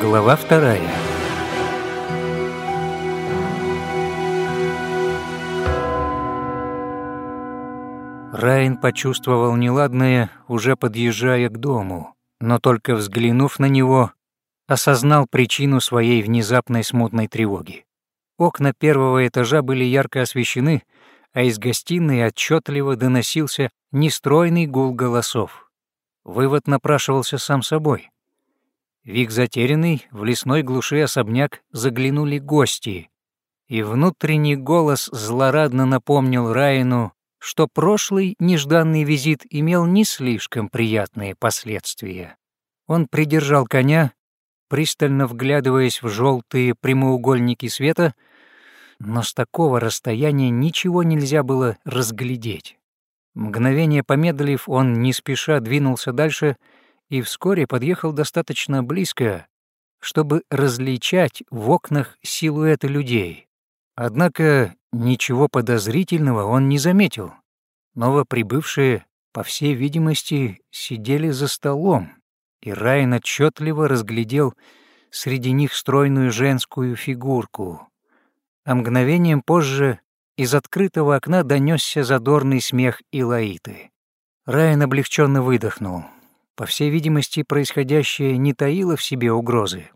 Глава вторая. Райан почувствовал неладное, уже подъезжая к дому, но только взглянув на него, осознал причину своей внезапной смутной тревоги. Окна первого этажа были ярко освещены, а из гостиной отчетливо доносился нестройный гул голосов. Вывод напрашивался сам собой. Вик затерянный, в лесной глуши особняк заглянули гости, и внутренний голос злорадно напомнил Райну, что прошлый нежданный визит имел не слишком приятные последствия. Он придержал коня, пристально вглядываясь в желтые прямоугольники света, но с такого расстояния ничего нельзя было разглядеть. Мгновение помедлив, он не спеша двинулся дальше — и вскоре подъехал достаточно близко, чтобы различать в окнах силуэты людей. Однако ничего подозрительного он не заметил. Новоприбывшие, по всей видимости, сидели за столом, и Райан отчетливо разглядел среди них стройную женскую фигурку. А мгновением позже из открытого окна донесся задорный смех Илаиты. Райан облегченно выдохнул. По всей видимости, происходящее не таило в себе угрозы,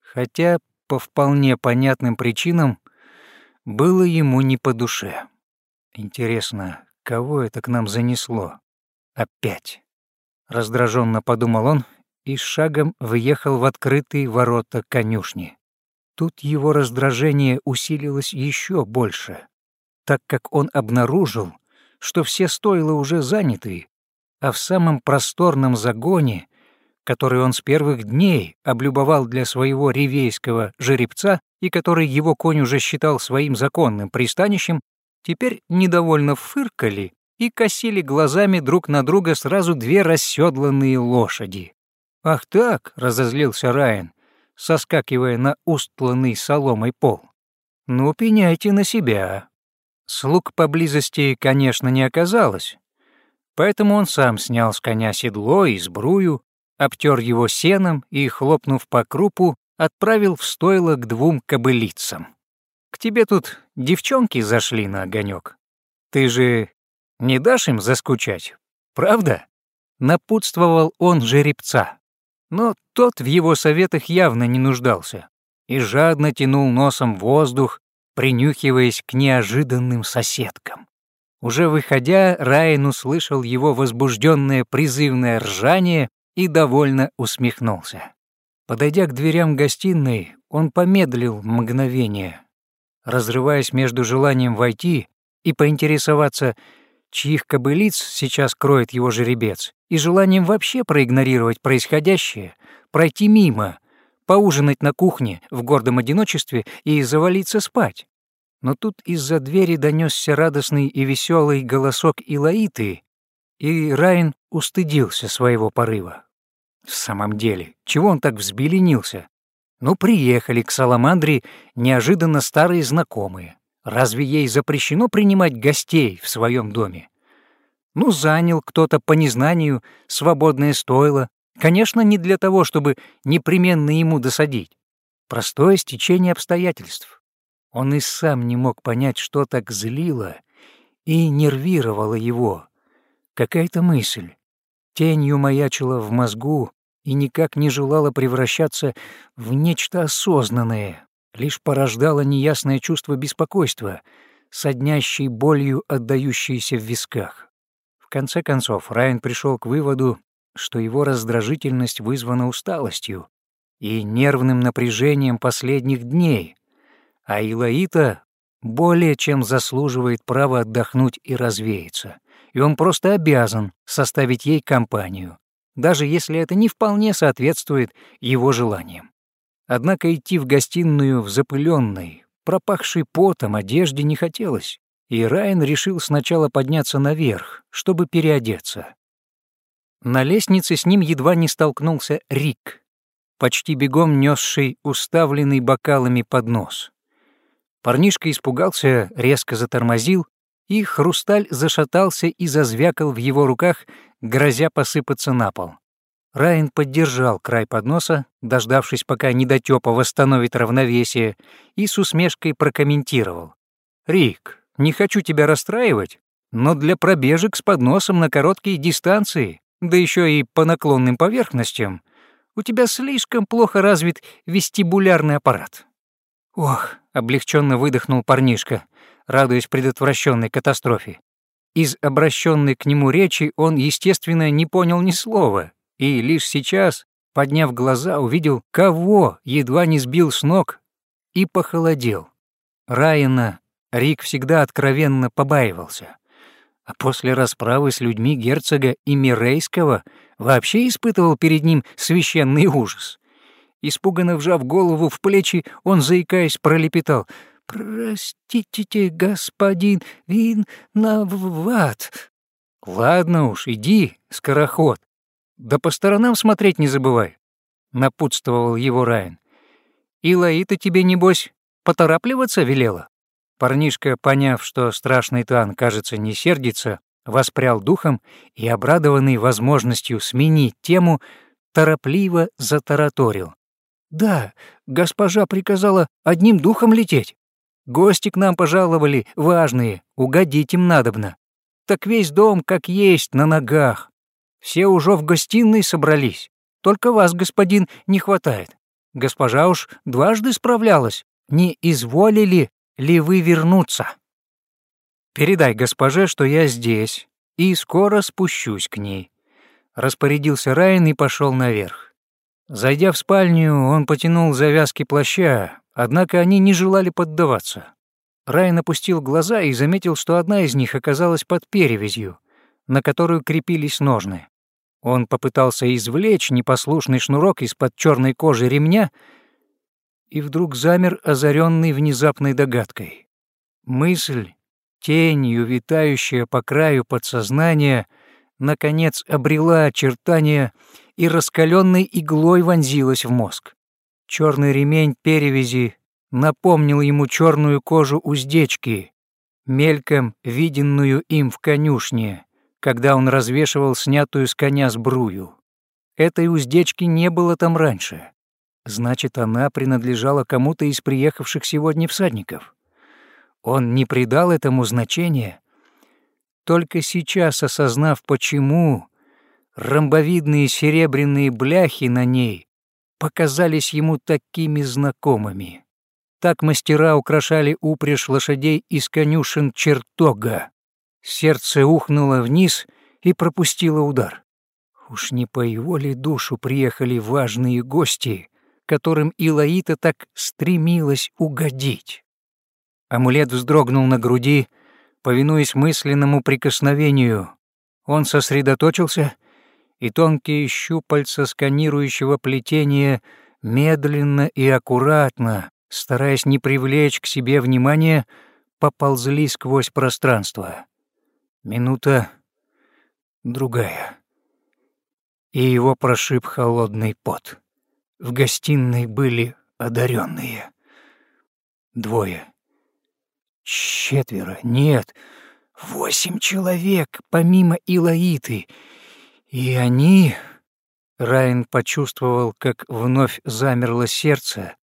хотя по вполне понятным причинам было ему не по душе. Интересно, кого это к нам занесло? Опять. Раздраженно подумал он и шагом въехал в открытые ворота конюшни. Тут его раздражение усилилось еще больше, так как он обнаружил, что все стойла уже заняты, а в самом просторном загоне, который он с первых дней облюбовал для своего ревейского жеребца и который его конь уже считал своим законным пристанищем, теперь недовольно фыркали и косили глазами друг на друга сразу две расседланные лошади. «Ах так!» — разозлился Райан, соскакивая на устланный соломой пол. «Ну, пеняйте на себя». Слуг поблизости, конечно, не оказалось, Поэтому он сам снял с коня седло и сбрую, обтер его сеном и, хлопнув по крупу, отправил в стойло к двум кобылицам. «К тебе тут девчонки зашли на огонек. Ты же не дашь им заскучать, правда?» Напутствовал он жеребца. Но тот в его советах явно не нуждался и жадно тянул носом воздух, принюхиваясь к неожиданным соседкам. Уже выходя, Райан услышал его возбужденное призывное ржание и довольно усмехнулся. Подойдя к дверям гостиной, он помедлил мгновение, разрываясь между желанием войти и поинтересоваться, чьих кобылиц сейчас кроет его жеребец, и желанием вообще проигнорировать происходящее, пройти мимо, поужинать на кухне в гордом одиночестве и завалиться спать. Но тут из-за двери донесся радостный и веселый голосок Илаиты, и Райн устыдился своего порыва. В самом деле, чего он так взбеленился? Ну, приехали к Саламандре неожиданно старые знакомые. Разве ей запрещено принимать гостей в своем доме? Ну, занял кто-то по незнанию свободное стойло. Конечно, не для того, чтобы непременно ему досадить. Простое стечение обстоятельств. Он и сам не мог понять, что так злило и нервировало его. Какая-то мысль тенью маячила в мозгу и никак не желала превращаться в нечто осознанное, лишь порождала неясное чувство беспокойства, соднящей болью, отдающейся в висках. В конце концов, Райан пришел к выводу, что его раздражительность вызвана усталостью и нервным напряжением последних дней, а Илаита более чем заслуживает права отдохнуть и развеяться, и он просто обязан составить ей компанию, даже если это не вполне соответствует его желаниям. Однако идти в гостиную в запыленной, пропахшей потом одежде не хотелось, и Райан решил сначала подняться наверх, чтобы переодеться. На лестнице с ним едва не столкнулся Рик, почти бегом несший уставленный бокалами поднос. Парнишка испугался, резко затормозил, и хрусталь зашатался и зазвякал в его руках, грозя посыпаться на пол. Райан поддержал край подноса, дождавшись, пока недотёпа восстановит равновесие, и с усмешкой прокомментировал. «Рик, не хочу тебя расстраивать, но для пробежек с подносом на короткие дистанции, да еще и по наклонным поверхностям, у тебя слишком плохо развит вестибулярный аппарат». «Ох», — облегченно выдохнул парнишка, радуясь предотвращенной катастрофе. Из обращенной к нему речи он, естественно, не понял ни слова, и лишь сейчас, подняв глаза, увидел, кого едва не сбил с ног и похолодел. Райана Рик всегда откровенно побаивался, а после расправы с людьми герцога и Мирейского вообще испытывал перед ним священный ужас. Испуганно вжав голову в плечи, он, заикаясь, пролепетал «Простите, господин, виноват». «Ладно уж, иди, скороход, «Да по сторонам смотреть не забывай», — напутствовал его Райан. «И Лаита тебе, небось, поторапливаться велела?» Парнишка, поняв, что страшный Тан, кажется, не сердится, воспрял духом и, обрадованный возможностью сменить тему, торопливо затараторил. «Да, госпожа приказала одним духом лететь. Гости к нам пожаловали, важные, угодить им надобно. Так весь дом, как есть, на ногах. Все уже в гостиной собрались. Только вас, господин, не хватает. Госпожа уж дважды справлялась. Не изволили ли вы вернуться? Передай госпоже, что я здесь, и скоро спущусь к ней. Распорядился Райан и пошел наверх. Зайдя в спальню, он потянул завязки плаща, однако они не желали поддаваться. Райан опустил глаза и заметил, что одна из них оказалась под перевязью, на которую крепились ножны. Он попытался извлечь непослушный шнурок из-под черной кожи ремня и вдруг замер, озаренный внезапной догадкой. Мысль, тенью витающая по краю подсознания, наконец обрела очертания и раскаленной иглой вонзилась в мозг. Черный ремень перевязи напомнил ему черную кожу уздечки, мельком виденную им в конюшне когда он развешивал снятую с коня сбрую. Этой уздечки не было там раньше. Значит, она принадлежала кому-то из приехавших сегодня всадников. Он не придал этому значения. Только сейчас, осознав почему, ромбовидные серебряные бляхи на ней показались ему такими знакомыми. Так мастера украшали упряжь лошадей из конюшен чертога. Сердце ухнуло вниз и пропустило удар. Уж не по его ли душу приехали важные гости, которым Илаита так стремилась угодить? Амулет вздрогнул на груди, повинуясь мысленному прикосновению. Он сосредоточился, и тонкие щупальца сканирующего плетения медленно и аккуратно, стараясь не привлечь к себе внимания, поползли сквозь пространство. Минута другая. И его прошиб холодный пот. В гостиной были одаренные. Двое. Четверо. Нет. Восемь человек, помимо Илаиты. И они... Райан почувствовал, как вновь замерло сердце,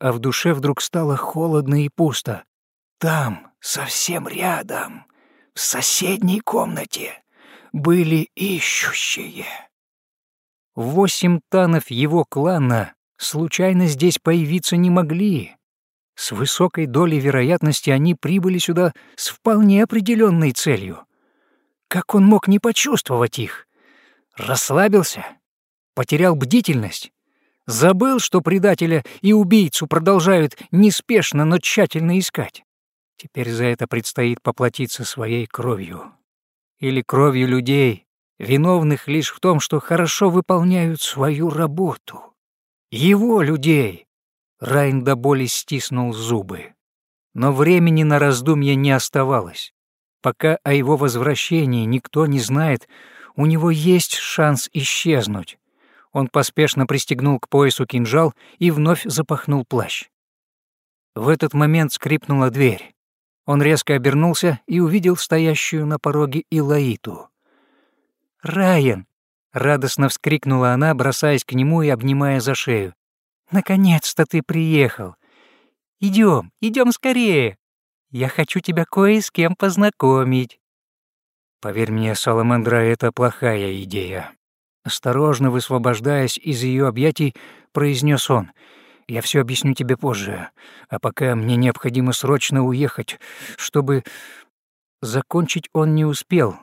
а в душе вдруг стало холодно и пусто. Там, совсем рядом, в соседней комнате были ищущие. Восемь танов его клана случайно здесь появиться не могли. С высокой долей вероятности они прибыли сюда с вполне определенной целью. Как он мог не почувствовать их? Расслабился? Потерял бдительность? Забыл, что предателя и убийцу продолжают неспешно, но тщательно искать? Теперь за это предстоит поплатиться своей кровью. Или кровью людей, виновных лишь в том, что хорошо выполняют свою работу. Его людей. Райн до боли стиснул зубы. Но времени на раздумья не оставалось. Пока о его возвращении никто не знает, у него есть шанс исчезнуть. Он поспешно пристегнул к поясу кинжал и вновь запахнул плащ. В этот момент скрипнула дверь. Он резко обернулся и увидел стоящую на пороге Илаиту. «Райан!» Радостно вскрикнула она, бросаясь к нему и обнимая за шею. «Наконец-то ты приехал! Идем, идем скорее! Я хочу тебя кое с кем познакомить!» Поверь мне, Саламандра, это плохая идея. Осторожно высвобождаясь из ее объятий, произнес он. «Я все объясню тебе позже, а пока мне необходимо срочно уехать, чтобы...» Закончить он не успел.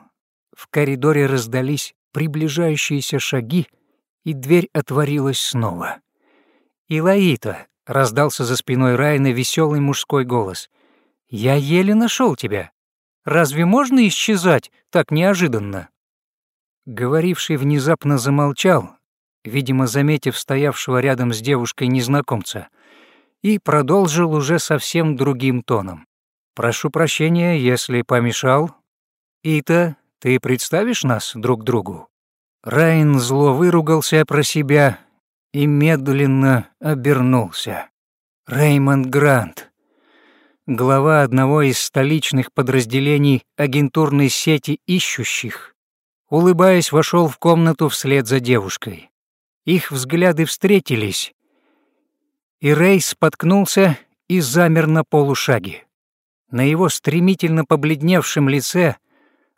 В коридоре раздались приближающиеся шаги, и дверь отворилась снова. «Илаита!» — раздался за спиной Райана веселый мужской голос. «Я еле нашел тебя. Разве можно исчезать так неожиданно?» Говоривший внезапно замолчал, видимо, заметив стоявшего рядом с девушкой незнакомца, и продолжил уже совсем другим тоном. «Прошу прощения, если помешал. Ита, ты представишь нас друг другу?» Райн зло выругался про себя и медленно обернулся. Реймонд Грант, глава одного из столичных подразделений агентурной сети ищущих, улыбаясь, вошел в комнату вслед за девушкой. Их взгляды встретились, и Рей споткнулся и замер на полушаге. На его стремительно побледневшем лице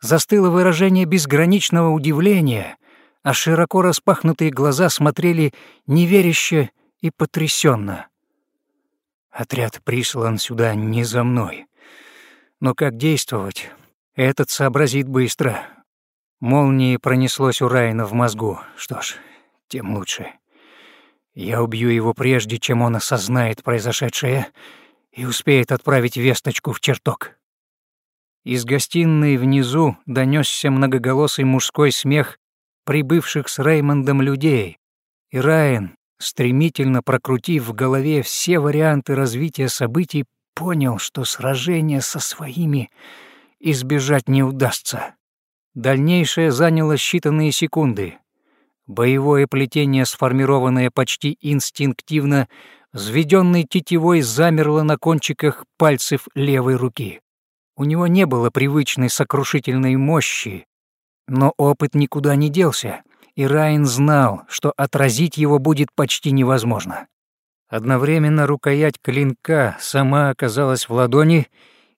застыло выражение безграничного удивления, а широко распахнутые глаза смотрели неверяще и потрясенно. Отряд прислан сюда не за мной. Но как действовать? Этот сообразит быстро. Молнией пронеслось у Райана в мозгу. Что ж, тем лучше. Я убью его прежде, чем он осознает произошедшее и успеет отправить весточку в чертог. Из гостиной внизу донесся многоголосый мужской смех прибывших с Реймондом людей, и Райан, стремительно прокрутив в голове все варианты развития событий, понял, что сражение со своими избежать не удастся. Дальнейшее заняло считанные секунды. Боевое плетение, сформированное почти инстинктивно, взведённой тетивой замерло на кончиках пальцев левой руки. У него не было привычной сокрушительной мощи, но опыт никуда не делся, и Райн знал, что отразить его будет почти невозможно. Одновременно рукоять клинка сама оказалась в ладони,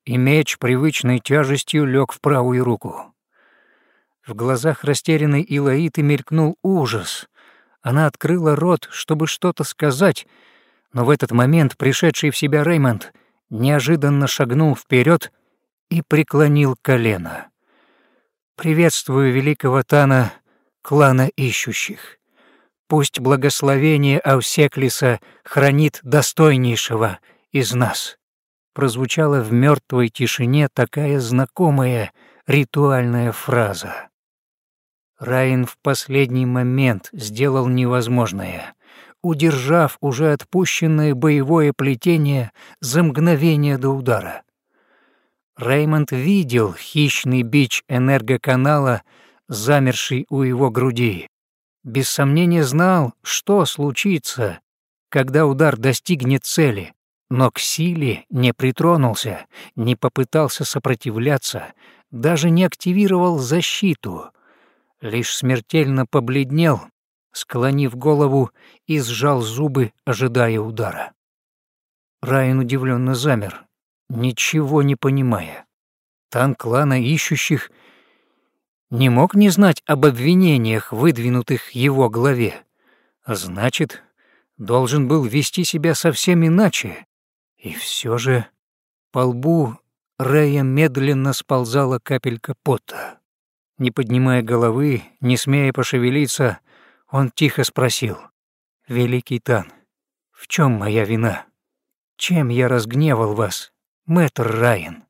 и меч привычной тяжестью лег в правую руку. В глазах растерянной Илаиты мелькнул ужас. Она открыла рот, чтобы что-то сказать, но в этот момент пришедший в себя Реймонд неожиданно шагнул вперед и преклонил колено. «Приветствую великого Тана клана ищущих. Пусть благословение Аусеклиса хранит достойнейшего из нас». Прозвучала в мертвой тишине такая знакомая ритуальная фраза. Райн в последний момент сделал невозможное удержав уже отпущенное боевое плетение за мгновение до удара. Реймонд видел хищный бич энергоканала, замерший у его груди. Без сомнения знал, что случится, когда удар достигнет цели, но к силе не притронулся, не попытался сопротивляться, даже не активировал защиту, лишь смертельно побледнел склонив голову и сжал зубы, ожидая удара. Райан удивленно замер, ничего не понимая. Тан клана ищущих не мог не знать об обвинениях, выдвинутых его главе. Значит, должен был вести себя совсем иначе. И все же по лбу Рэя медленно сползала капелька пота. Не поднимая головы, не смея пошевелиться, он тихо спросил. «Великий Тан, в чем моя вина? Чем я разгневал вас, мэтр Райан?»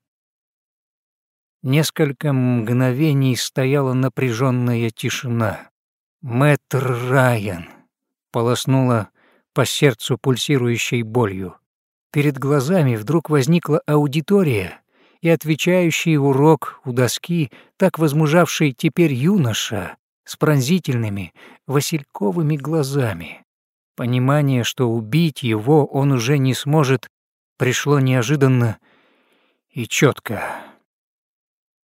Несколько мгновений стояла напряженная тишина. «Мэтр Райан!» полоснула по сердцу пульсирующей болью. Перед глазами вдруг возникла аудитория, и отвечающий урок у доски, так возмужавший теперь юноша, с пронзительными васильковыми глазами. Понимание, что убить его он уже не сможет, пришло неожиданно и четко.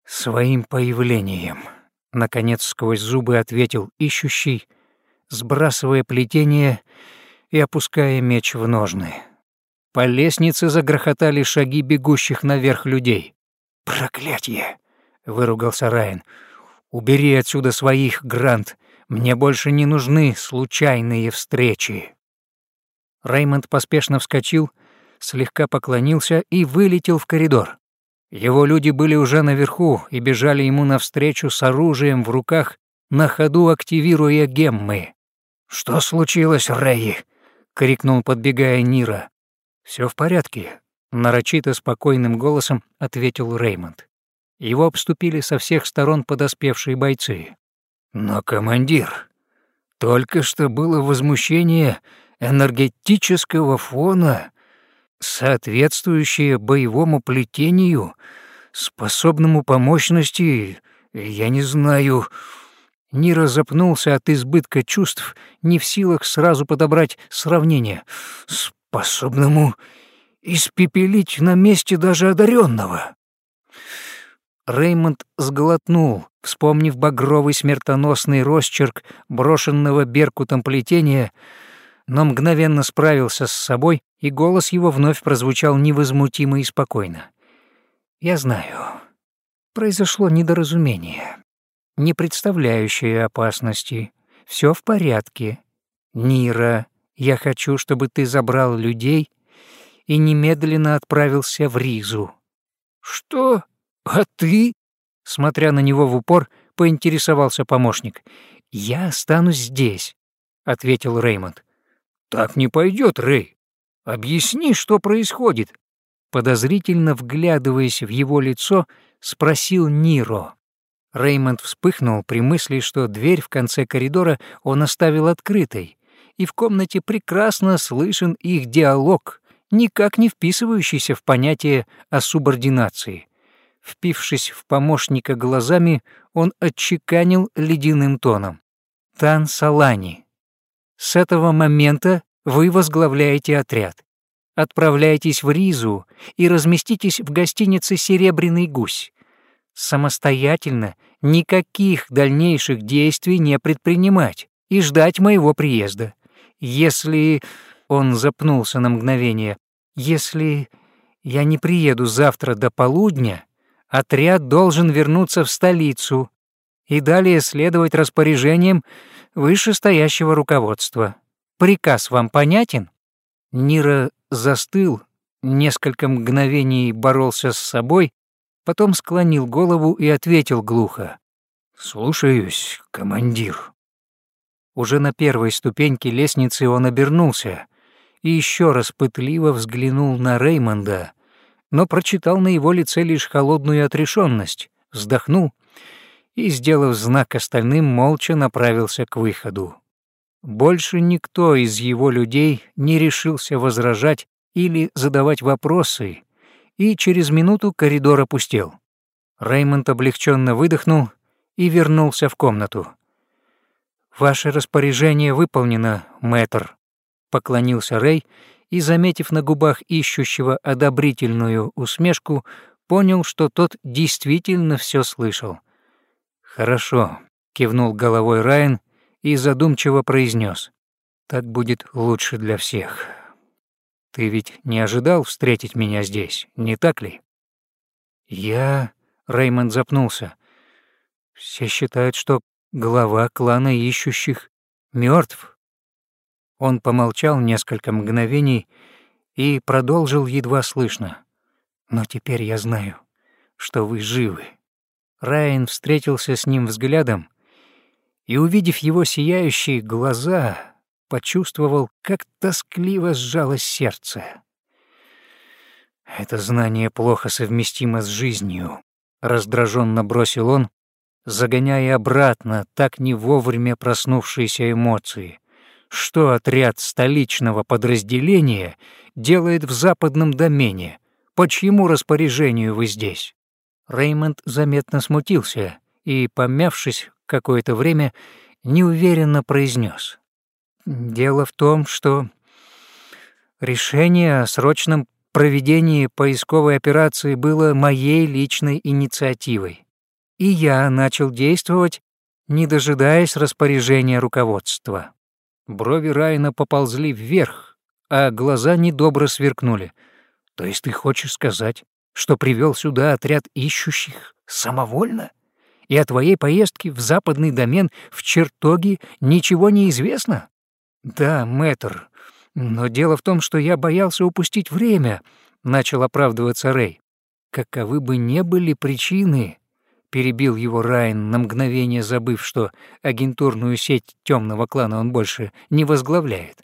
Своим появлением наконец сквозь зубы ответил ищущий, сбрасывая плетение и опуская меч в ножны. По лестнице загрохотали шаги бегущих наверх людей. «Проклятье!» — выругался Райан. «Убери отсюда своих, Грант. Мне больше не нужны случайные встречи». Реймонд поспешно вскочил, слегка поклонился и вылетел в коридор. Его люди были уже наверху и бежали ему навстречу с оружием в руках, на ходу активируя геммы. «Что случилось, Рэй?» — крикнул, подбегая Нира. Все в порядке», — нарочито спокойным голосом ответил Реймонд. Его обступили со всех сторон подоспевшие бойцы. «Но, командир, только что было возмущение энергетического фона, соответствующее боевому плетению, способному по мощности, я не знаю...» Нира запнулся от избытка чувств, не в силах сразу подобрать сравнение. «Способному испепелить на месте даже одаренного. Реймонд сглотнул, вспомнив багровый смертоносный росчерк брошенного беркутом плетения, но мгновенно справился с собой, и голос его вновь прозвучал невозмутимо и спокойно. «Я знаю. Произошло недоразумение не представляющие опасности. Все в порядке. Нира, я хочу, чтобы ты забрал людей и немедленно отправился в Ризу». «Что? А ты?» Смотря на него в упор, поинтересовался помощник. «Я останусь здесь», — ответил Реймонд. «Так не пойдет, Рэй. Объясни, что происходит». Подозрительно вглядываясь в его лицо, спросил Ниро. Реймонд вспыхнул при мысли, что дверь в конце коридора он оставил открытой, и в комнате прекрасно слышен их диалог, никак не вписывающийся в понятие о субординации. Впившись в помощника глазами, он отчеканил ледяным тоном. «Тан Салани, с этого момента вы возглавляете отряд. Отправляйтесь в Ризу и разместитесь в гостинице «Серебряный гусь» самостоятельно никаких дальнейших действий не предпринимать и ждать моего приезда. Если... Он запнулся на мгновение. Если я не приеду завтра до полудня, отряд должен вернуться в столицу и далее следовать распоряжениям вышестоящего руководства. Приказ вам понятен? Нира застыл, несколько мгновений боролся с собой, потом склонил голову и ответил глухо. «Слушаюсь, командир». Уже на первой ступеньке лестницы он обернулся и еще раз пытливо взглянул на Реймонда, но прочитал на его лице лишь холодную отрешенность, вздохнул и, сделав знак остальным, молча направился к выходу. Больше никто из его людей не решился возражать или задавать вопросы, и через минуту коридор опустел. Реймонд облегченно выдохнул и вернулся в комнату. «Ваше распоряжение выполнено, мэтр», — поклонился Рей и, заметив на губах ищущего одобрительную усмешку, понял, что тот действительно все слышал. «Хорошо», — кивнул головой Райан и задумчиво произнес: «Так будет лучше для всех». Ты ведь не ожидал встретить меня здесь, не так ли? Я... Реймонд запнулся. Все считают, что глава клана ищущих мертв. Он помолчал несколько мгновений и продолжил едва слышно. Но теперь я знаю, что вы живы. Райан встретился с ним взглядом и, увидев его сияющие глаза, почувствовал, как тоскливо сжалось сердце. «Это знание плохо совместимо с жизнью», — раздраженно бросил он, загоняя обратно так не вовремя проснувшиеся эмоции. Что отряд столичного подразделения делает в западном домене? По чьему распоряжению вы здесь? Реймонд заметно смутился и, помявшись какое-то время, неуверенно произнес: Дело в том, что решение о срочном проведении поисковой операции было моей личной инициативой. и я начал действовать, не дожидаясь распоряжения руководства. Брови Райана поползли вверх, а глаза недобро сверкнули. «То есть ты хочешь сказать, что привел сюда отряд ищущих самовольно? И о твоей поездке в западный домен в чертоге ничего не известно?» «Да, мэтр, но дело в том, что я боялся упустить время», — начал оправдываться Рэй. «Каковы бы не были причины, перебил его Райан, на мгновение забыв, что агентурную сеть темного клана он больше не возглавляет.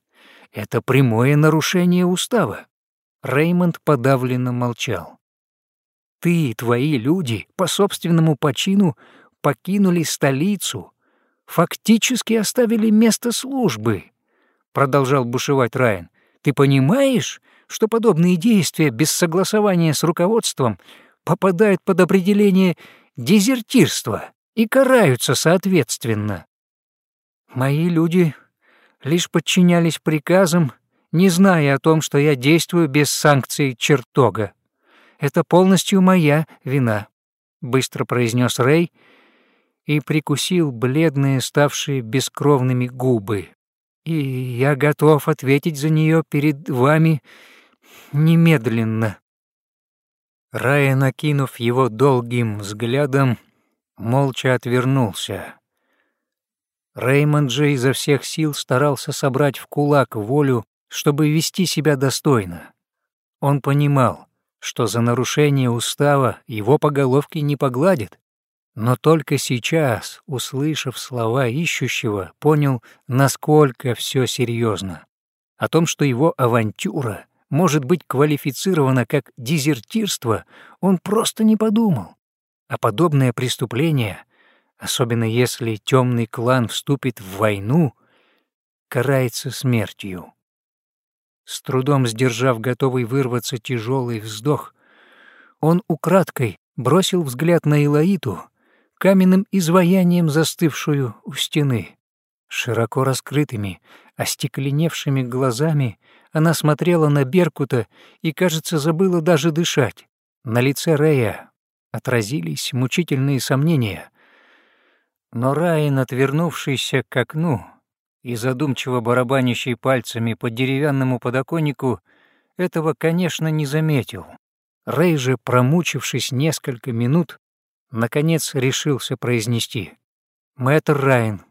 Это прямое нарушение устава. Реймонд подавленно молчал. Ты и твои люди по собственному почину покинули столицу, фактически оставили место службы, продолжал бушевать Райан. Ты понимаешь, что подобные действия без согласования с руководством попадают под определение дезертирство и караются соответственно. Мои люди лишь подчинялись приказам, не зная о том, что я действую без санкций чертога. Это полностью моя вина, быстро произнес Рэй и прикусил бледные, ставшие бескровными губы. И я готов ответить за нее перед вами немедленно. Рая, накинув его долгим взглядом, молча отвернулся. Реймонд же изо всех сил старался собрать в кулак волю, чтобы вести себя достойно. Он понимал, что за нарушение устава его по головке не погладят, но только сейчас, услышав слова ищущего, понял, насколько все серьезно. О том, что его авантюра может быть квалифицировано как дезертирство, он просто не подумал. А подобное преступление, особенно если темный клан вступит в войну, карается смертью. С трудом сдержав готовый вырваться тяжелый вздох, он украдкой бросил взгляд на Илаиту, каменным изваянием застывшую у стены. Широко раскрытыми, остекленевшими глазами она смотрела на Беркута и, кажется, забыла даже дышать. На лице Рэя отразились мучительные сомнения. Но Райан, отвернувшийся к окну и задумчиво барабанящий пальцами по деревянному подоконнику, этого, конечно, не заметил. Рэй же, промучившись несколько минут, наконец решился произнести. «Мэтр Райан,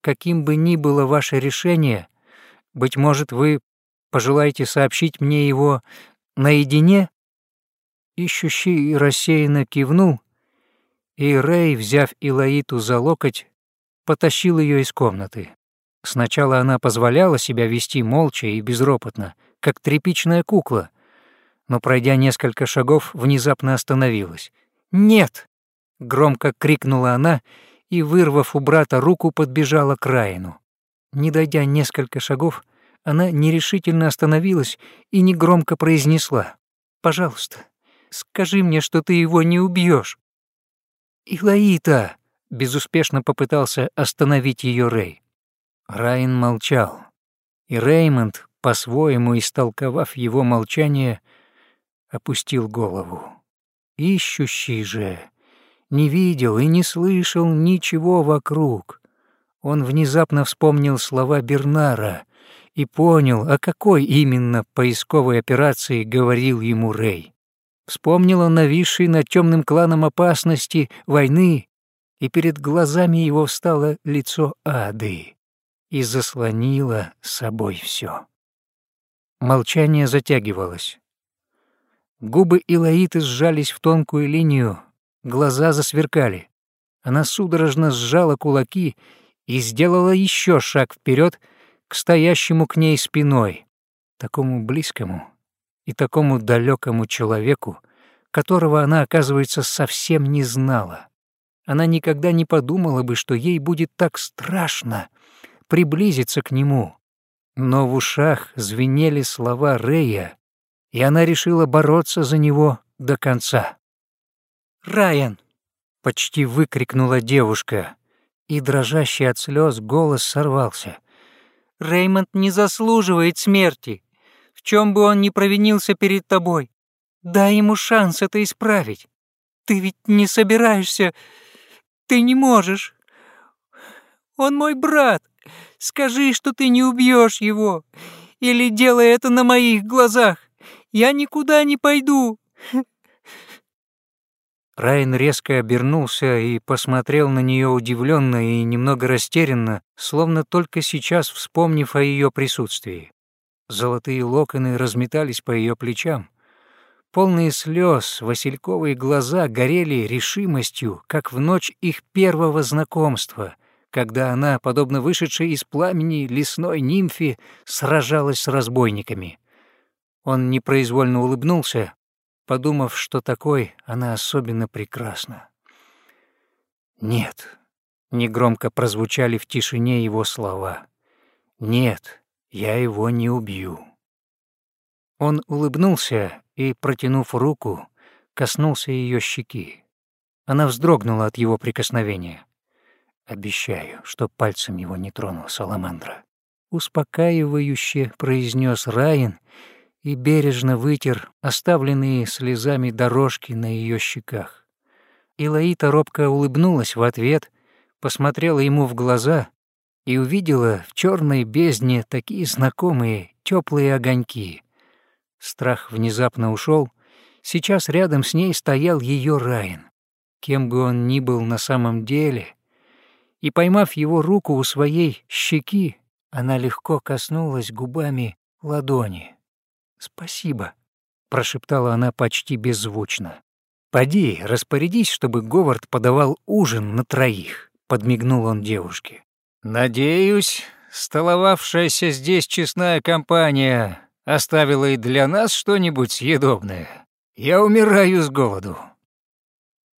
каким бы ни было ваше решение, быть может, вы Пожелаете сообщить мне его наедине?» Ищущий рассеянно кивнул, и Рэй, взяв Илаиту за локоть, потащил ее из комнаты. Сначала она позволяла себя вести молча и безропотно, как тряпичная кукла, но, пройдя несколько шагов, внезапно остановилась. «Нет!» — громко крикнула она и, вырвав у брата руку, подбежала к Райну. Не дойдя несколько шагов, она нерешительно остановилась и негромко произнесла. «Пожалуйста, скажи мне, что ты его не убьешь. «Илаита!» — безуспешно попытался остановить ее Рэй. Райан молчал, и Реймонд, по-своему истолковав его молчание, опустил голову. Ищущий же не видел и не слышал ничего вокруг. Он внезапно вспомнил слова Бернара и понял, о какой именно поисковой операции говорил ему Рэй. Вспомнил он нависший над темным кланом опасности войны, и перед глазами его встало лицо Ады и заслонило собой все. Молчание затягивалось. Губы Илаиты сжались в тонкую линию, глаза засверкали. Она судорожно сжала кулаки и сделала еще шаг вперед, к стоящему к ней спиной, такому близкому и такому далекому человеку, которого она, оказывается, совсем не знала. Она никогда не подумала бы, что ей будет так страшно приблизиться к нему. Но в ушах звенели слова Рея, и она решила бороться за него до конца. «Райан!» — почти выкрикнула девушка, и дрожащий от слез голос сорвался — Реймонд не заслуживает смерти, в чем бы он ни провинился перед тобой. Дай ему шанс это исправить. Ты ведь не собираешься... Ты не можешь. Он мой брат. Скажи, что ты не убьешь его. Или делай это на моих глазах. Я никуда не пойду. Райан резко обернулся и посмотрел на нее удивленно и немного растерянно, словно только сейчас вспомнив о ее присутствии. Золотые локоны разметались по ее плечам. Полные слез, васильковые глаза горели решимостью, как в ночь их первого знакомства, когда она, подобно вышедшей из пламени лесной нимфе, сражалась с разбойниками. Он непроизвольно улыбнулся, подумав, что такой она особенно прекрасна. «Нет», — негромко прозвучали в тишине его слова. «Нет, я его не убью». Он улыбнулся и, протянув руку, коснулся ее щеки. Она вздрогнула от его прикосновения. «Обещаю, что пальцем его не трону, Саламандра», — успокаивающе произнес Райан и бережно вытер оставленные слезами дорожки на ее щеках. Илаита робко улыбнулась в ответ, посмотрела ему в глаза и увидела в черной бездне такие знакомые теплые огоньки — Страх внезапно ушел. Сейчас рядом с ней стоял ее Райан, кем бы он ни был на самом деле. И, поймав его руку у своей щеки, она легко коснулась губами ладони. «Спасибо», — прошептала она почти беззвучно. «Поди, распорядись, чтобы Говард подавал ужин на троих», — подмигнул он девушке. «Надеюсь, столовавшаяся здесь честная компания оставила и для нас что-нибудь съедобное. Я умираю с голоду».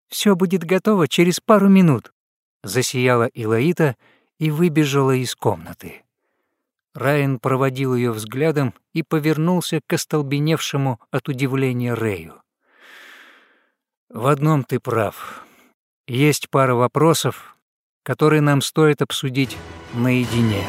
Все будет готово через пару минут», — засияла Илаита и выбежала из комнаты. Райан проводил ее взглядом и повернулся к остолбеневшему от удивления Рэю. «В одном ты прав. Есть пара вопросов, которые нам стоит обсудить наедине».